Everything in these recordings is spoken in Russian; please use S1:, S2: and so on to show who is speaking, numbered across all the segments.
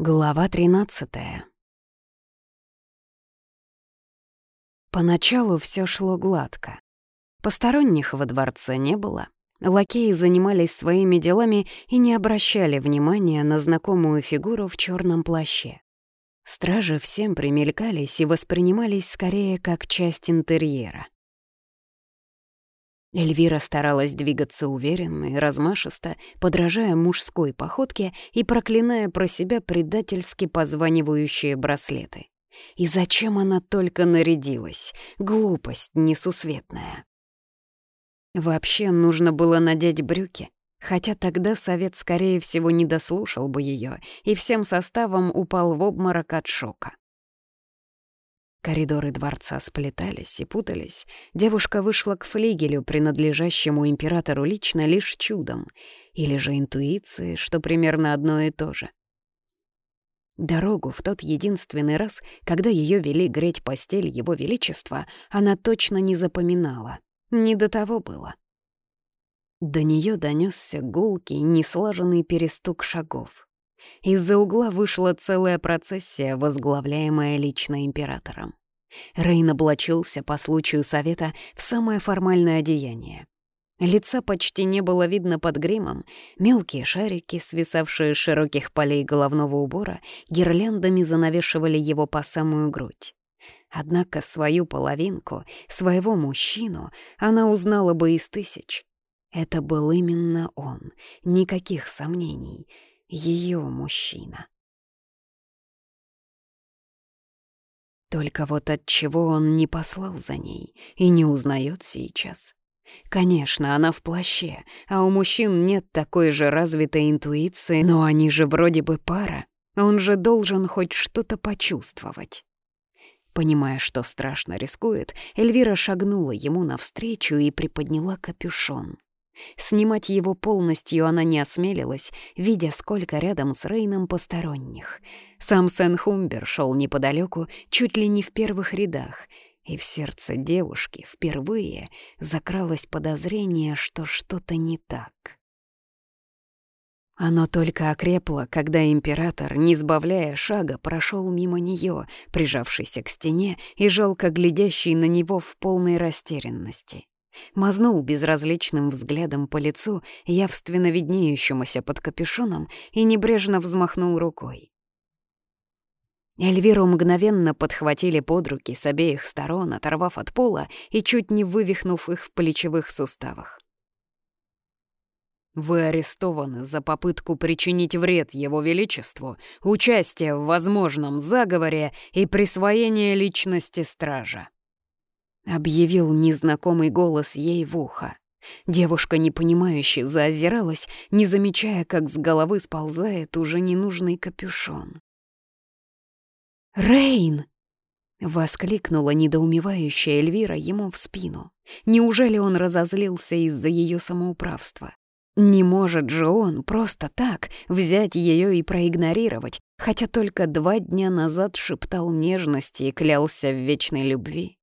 S1: Глава 13 Поначалу все шло гладко. Посторонних во дворце не было. Лакеи занимались своими делами и не обращали внимания на знакомую фигуру в черном плаще. Стражи всем примелькались и воспринимались скорее как часть интерьера. Эльвира старалась двигаться уверенно и размашисто, подражая мужской походке и проклиная про себя предательски позванивающие браслеты. И зачем она только нарядилась? Глупость несусветная. Вообще нужно было надеть брюки, хотя тогда совет, скорее всего, не дослушал бы ее и всем составом упал в обморок от шока. Коридоры дворца сплетались и путались. Девушка вышла к флигелю, принадлежащему императору лично лишь чудом, или же интуиции, что примерно одно и то же. Дорогу в тот единственный раз, когда ее вели греть постель его величества, она точно не запоминала. Не до того было. До нее донесся гулкий, неслаженный перестук шагов. Из-за угла вышла целая процессия, возглавляемая лично императором. Рейн облачился по случаю совета в самое формальное одеяние. Лица почти не было видно под гримом, мелкие шарики, свисавшие с широких полей головного убора, гирляндами занавешивали его по самую грудь. Однако свою половинку, своего мужчину, она узнала бы из тысяч. Это был именно он, никаких сомнений — ее мужчина. Только вот от чего он не послал за ней и не узнает сейчас. Конечно, она в плаще, а у мужчин нет такой же развитой интуиции, но они же вроде бы пара. Он же должен хоть что-то почувствовать. Понимая, что страшно рискует, Эльвира шагнула ему навстречу и приподняла капюшон. Снимать его полностью она не осмелилась, видя, сколько рядом с Рейном посторонних. Сам Сен Хумбер шел неподалеку, чуть ли не в первых рядах, и в сердце девушки впервые закралось подозрение, что что-то не так. Оно только окрепло, когда император, не сбавляя шага, прошел мимо нее, прижавшийся к стене и жалко глядящий на него в полной растерянности. Мазнул безразличным взглядом по лицу, явственно виднеющемуся под капюшоном, и небрежно взмахнул рукой. Эльвиру мгновенно подхватили под руки с обеих сторон, оторвав от пола и чуть не вывихнув их в плечевых суставах. «Вы арестованы за попытку причинить вред Его Величеству, участие в возможном заговоре и присвоение личности стража», Объявил незнакомый голос ей в ухо. Девушка, непонимающе, заозиралась, не замечая, как с головы сползает уже ненужный капюшон. «Рейн!» — воскликнула недоумевающая Эльвира ему в спину. Неужели он разозлился из-за ее самоуправства? Не может же он просто так взять ее и проигнорировать, хотя только два дня назад шептал нежности и клялся в вечной любви.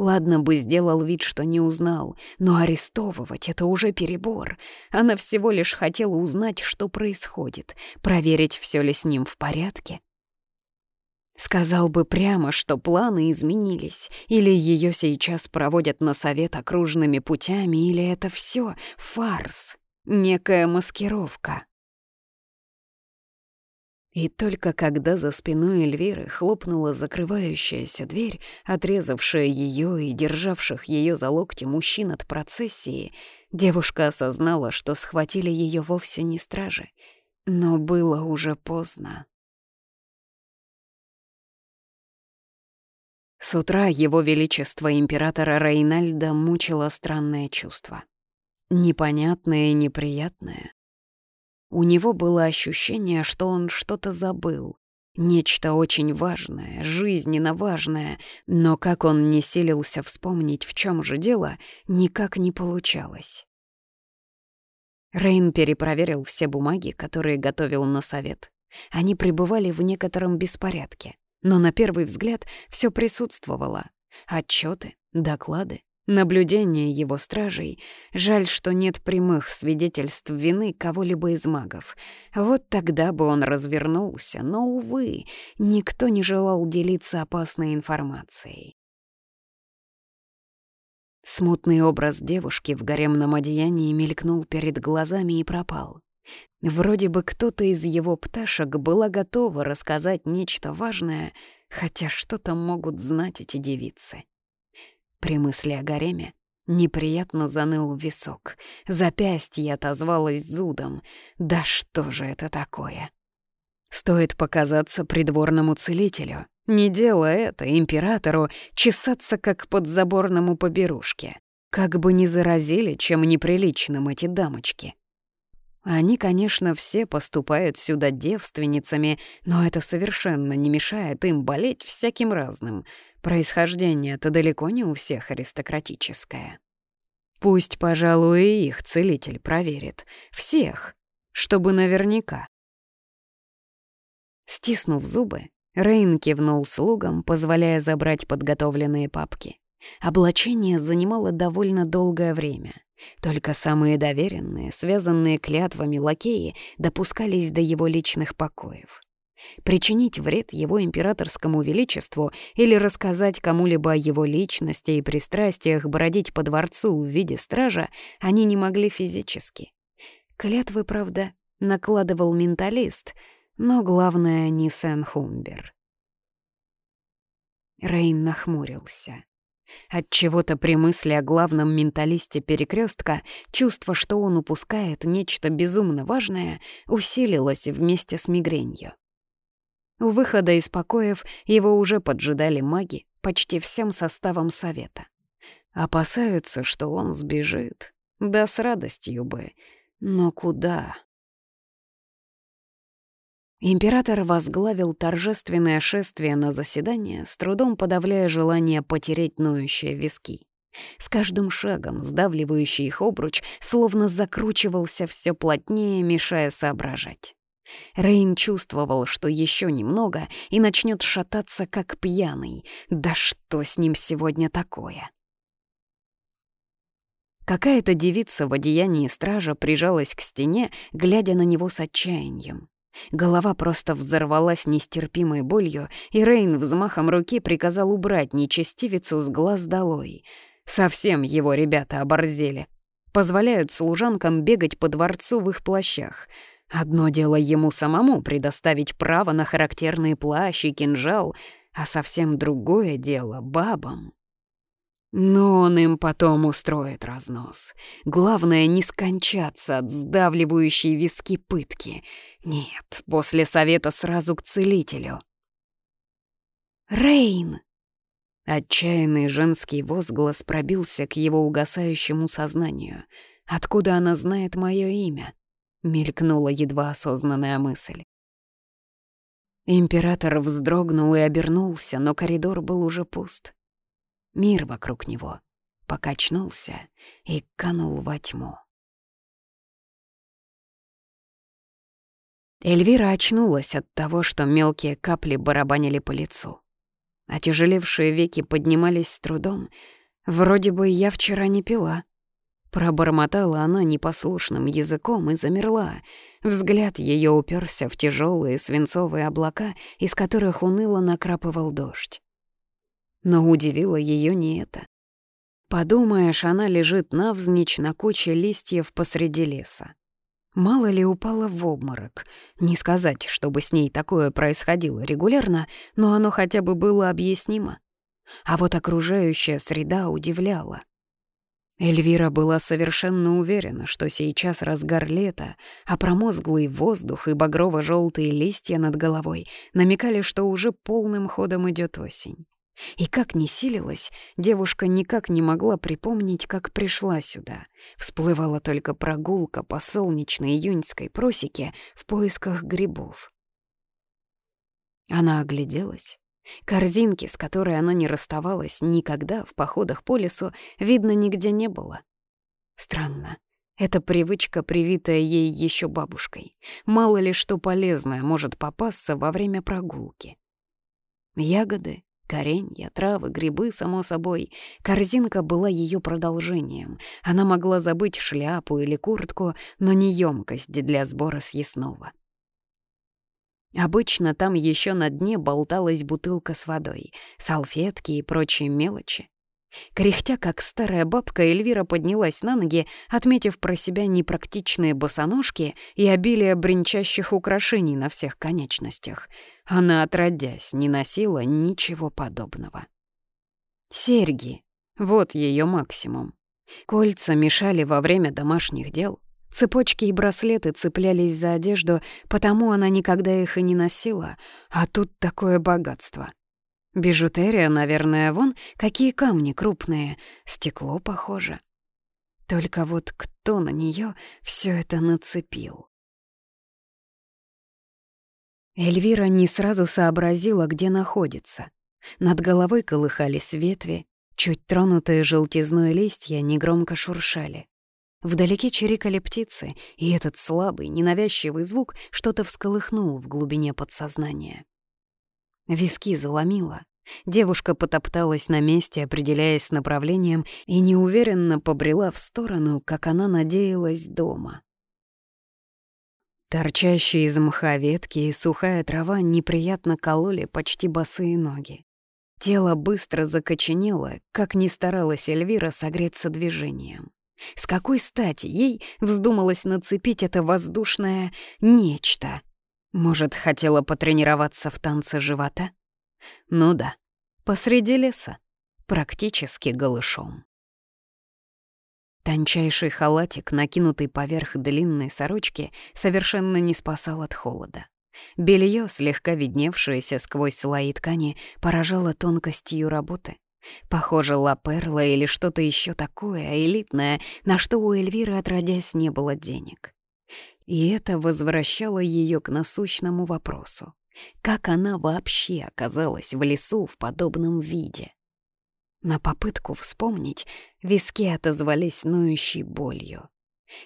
S1: Ладно бы сделал вид, что не узнал, но арестовывать — это уже перебор. Она всего лишь хотела узнать, что происходит, проверить, все ли с ним в порядке. Сказал бы прямо, что планы изменились, или ее сейчас проводят на совет окружными путями, или это все фарс, некая маскировка. И только когда за спиной Эльвиры хлопнула закрывающаяся дверь, отрезавшая ее и державших ее за локти мужчин от процессии, девушка осознала, что схватили ее вовсе не стражи. Но было уже поздно. С утра его величество императора Рейнальда мучило странное чувство. Непонятное и неприятное. У него было ощущение, что он что-то забыл. Нечто очень важное, жизненно важное, но как он не силился вспомнить, в чем же дело, никак не получалось. Рейн перепроверил все бумаги, которые готовил на совет. Они пребывали в некотором беспорядке, но на первый взгляд все присутствовало. Отчеты, доклады, Наблюдение его стражей. Жаль, что нет прямых свидетельств вины кого-либо из магов. Вот тогда бы он развернулся, но, увы, никто не желал делиться опасной информацией. Смутный образ девушки в гаремном одеянии мелькнул перед глазами и пропал. Вроде бы кто-то из его пташек была готова рассказать нечто важное, хотя что там могут знать эти девицы. При мысли о гареме неприятно заныл висок. Запястье отозвалось зудом. Да что же это такое? Стоит показаться придворному целителю. Не дело это императору чесаться как подзаборному поберушке. Как бы не заразили чем неприличным эти дамочки. Они, конечно, все поступают сюда девственницами, но это совершенно не мешает им болеть всяким разным. Происхождение-то далеко не у всех аристократическое. Пусть, пожалуй, и их целитель проверит. Всех. Чтобы наверняка. Стиснув зубы, Рейн кивнул слугам, позволяя забрать подготовленные папки. Облачение занимало довольно долгое время. Только самые доверенные, связанные клятвами лакеи допускались до его личных покоев. Причинить вред его императорскому величеству или рассказать кому-либо о его личности и пристрастиях бродить по дворцу в виде стража они не могли физически. Клятвы, правда, накладывал менталист, но главное не Сен Хумбер. Рейн нахмурился. От чего-то при мысли о главном менталисте перекрестка чувство, что он упускает нечто безумно важное, усилилось вместе с мигренью. У выхода из покоев его уже поджидали маги почти всем составом совета. Опасаются, что он сбежит. Да с радостью бы. Но куда? Император возглавил торжественное шествие на заседание, с трудом подавляя желание потереть ноющие виски. С каждым шагом сдавливающий их обруч словно закручивался все плотнее, мешая соображать. Рейн чувствовал, что еще немного и начнет шататься, как пьяный. Да что с ним сегодня такое? Какая-то девица в одеянии стража прижалась к стене, глядя на него с отчаянием. Голова просто взорвалась нестерпимой болью, и Рейн взмахом руки приказал убрать нечестивицу с глаз долой. Совсем его ребята оборзели. Позволяют служанкам бегать по дворцу в их плащах. Одно дело ему самому предоставить право на характерные плащ и кинжал, а совсем другое дело бабам. Но он им потом устроит разнос. Главное, не скончаться от сдавливающей виски пытки. Нет, после совета сразу к целителю. «Рейн!» Отчаянный женский возглас пробился к его угасающему сознанию. «Откуда она знает мое имя?» — мелькнула едва осознанная мысль. Император вздрогнул и обернулся, но коридор был уже пуст. Мир вокруг него покачнулся и канул во тьму. Эльвира очнулась от того, что мелкие капли барабанили по лицу. Отяжелевшие веки поднимались с трудом. Вроде бы я вчера не пила. Пробормотала она непослушным языком и замерла. Взгляд ее уперся в тяжелые свинцовые облака, из которых уныло накрапывал дождь. Но удивило ее не это. Подумаешь, она лежит навзничь на куче листьев посреди леса. Мало ли упала в обморок. Не сказать, чтобы с ней такое происходило регулярно, но оно хотя бы было объяснимо. А вот окружающая среда удивляла. Эльвира была совершенно уверена, что сейчас разгар лета, а промозглый воздух и багрово-желтые листья над головой намекали, что уже полным ходом идет осень. И как ни силилась, девушка никак не могла припомнить, как пришла сюда. Всплывала только прогулка по солнечной июньской просеке в поисках грибов. Она огляделась. Корзинки, с которой она не расставалась никогда в походах по лесу, видно, нигде не было. Странно. Это привычка, привитая ей еще бабушкой. Мало ли что полезное может попасться во время прогулки. Ягоды, Коренья, травы, грибы, само собой. Корзинка была ее продолжением. Она могла забыть шляпу или куртку, но не емкость для сбора съестного. Обычно там еще на дне болталась бутылка с водой, салфетки и прочие мелочи. Кряхтя, как старая бабка, Эльвира поднялась на ноги, отметив про себя непрактичные босоножки и обилие бренчащих украшений на всех конечностях. Она, отродясь, не носила ничего подобного. Серьги — вот ее максимум. Кольца мешали во время домашних дел. Цепочки и браслеты цеплялись за одежду, потому она никогда их и не носила, а тут такое богатство — Бижутерия, наверное, вон какие камни крупные, стекло похоже. Только вот кто на нее все это нацепил? Эльвира не сразу сообразила, где находится. Над головой колыхались ветви, чуть тронутые желтизной листья негромко шуршали. Вдалеке чирикали птицы, и этот слабый, ненавязчивый звук что-то всколыхнул в глубине подсознания. Виски заломило. Девушка потопталась на месте, определяясь с направлением, и неуверенно побрела в сторону, как она надеялась, дома. Торчащие из мха ветки и сухая трава неприятно кололи почти босые ноги. Тело быстро закоченело, как ни старалась Эльвира согреться движением. С какой стати ей вздумалось нацепить это воздушное «нечто», может, хотела потренироваться в танце живота? Ну да, посреди леса, практически голышом. Тончайший халатик, накинутый поверх длинной сорочки, совершенно не спасал от холода. Белье, слегка видневшееся сквозь слои ткани, поражало тонкостью работы. Похоже, лаперла или что-то еще такое, элитное, на что у Эльвиры отродясь не было денег. И это возвращало ее к насущному вопросу. Как она вообще оказалась в лесу в подобном виде? На попытку вспомнить виски отозвались ноющей болью.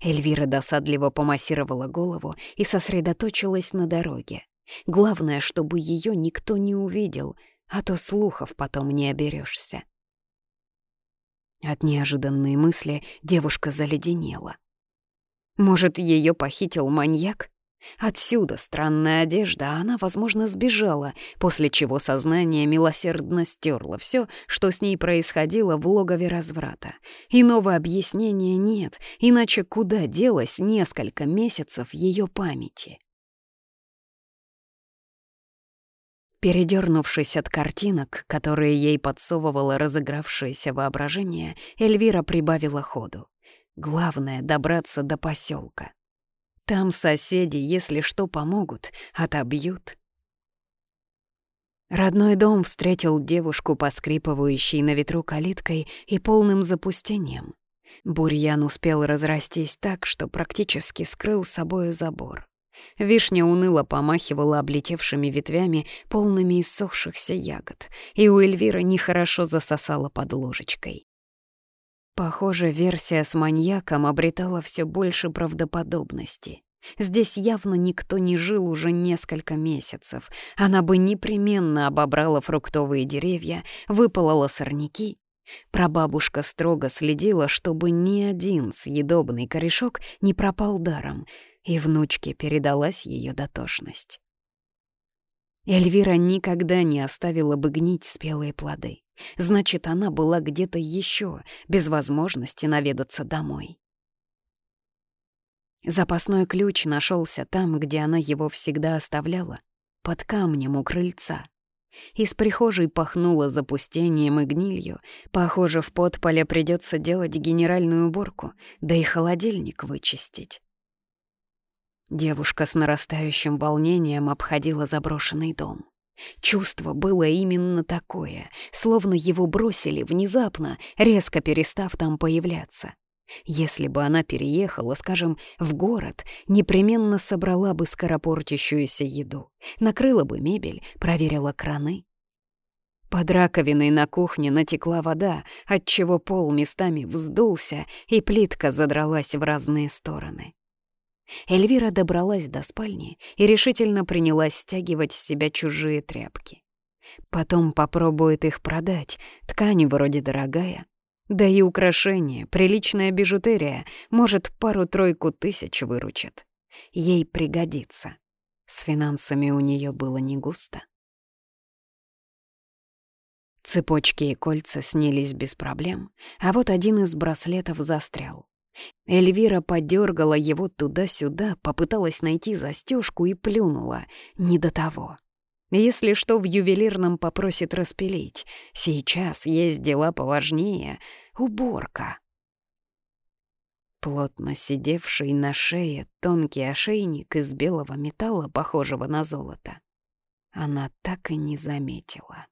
S1: Эльвира досадливо помассировала голову и сосредоточилась на дороге. Главное, чтобы ее никто не увидел, а то слухов потом не оберешься. От неожиданной мысли девушка заледенела. Может, ее похитил маньяк? Отсюда странная одежда, а она, возможно, сбежала, после чего сознание милосердно стерло все, что с ней происходило в логове разврата. Иного объяснения нет, иначе куда делось несколько месяцев ее памяти? Передернувшись от картинок, которые ей подсовывало разыгравшееся воображение, Эльвира прибавила ходу. Главное — добраться до поселка. Там соседи, если что, помогут, отобьют. Родной дом встретил девушку, поскрипывающей на ветру калиткой и полным запустением. Бурьян успел разрастись так, что практически скрыл собою забор. Вишня уныло помахивала облетевшими ветвями, полными иссохшихся ягод, и у Эльвиры нехорошо засосала под ложечкой. Похоже, версия с маньяком обретала все больше правдоподобности. Здесь явно никто не жил уже несколько месяцев. Она бы непременно обобрала фруктовые деревья, выпалала сорняки. Прабабушка строго следила, чтобы ни один съедобный корешок не пропал даром, и внучке передалась ее дотошность. Эльвира никогда не оставила бы гнить спелые плоды. Значит, она была где-то еще, без возможности наведаться домой. Запасной ключ нашелся там, где она его всегда оставляла, под камнем у крыльца. Из прихожей пахнуло запустением и гнилью. Похоже, в подполе придется делать генеральную уборку, да и холодильник вычистить. Девушка с нарастающим волнением обходила заброшенный дом. Чувство было именно такое, словно его бросили внезапно, резко перестав там появляться. Если бы она переехала, скажем, в город, непременно собрала бы скоропортящуюся еду, накрыла бы мебель, проверила краны. Под раковиной на кухне натекла вода, отчего пол местами вздулся, и плитка задралась в разные стороны. Эльвира добралась до спальни и решительно принялась стягивать с себя чужие тряпки. Потом попробует их продать, ткань вроде дорогая. Да и украшения, приличная бижутерия, может, пару-тройку тысяч выручит. Ей пригодится. С финансами у нее было не густо. Цепочки и кольца снились без проблем, а вот один из браслетов застрял. Эльвира подергала его туда-сюда, попыталась найти застежку и плюнула. Не до того. Если что, в ювелирном попросит распилить. Сейчас есть дела поважнее. Уборка. Плотно сидевший на шее тонкий ошейник из белого металла, похожего на золото, она так и не заметила.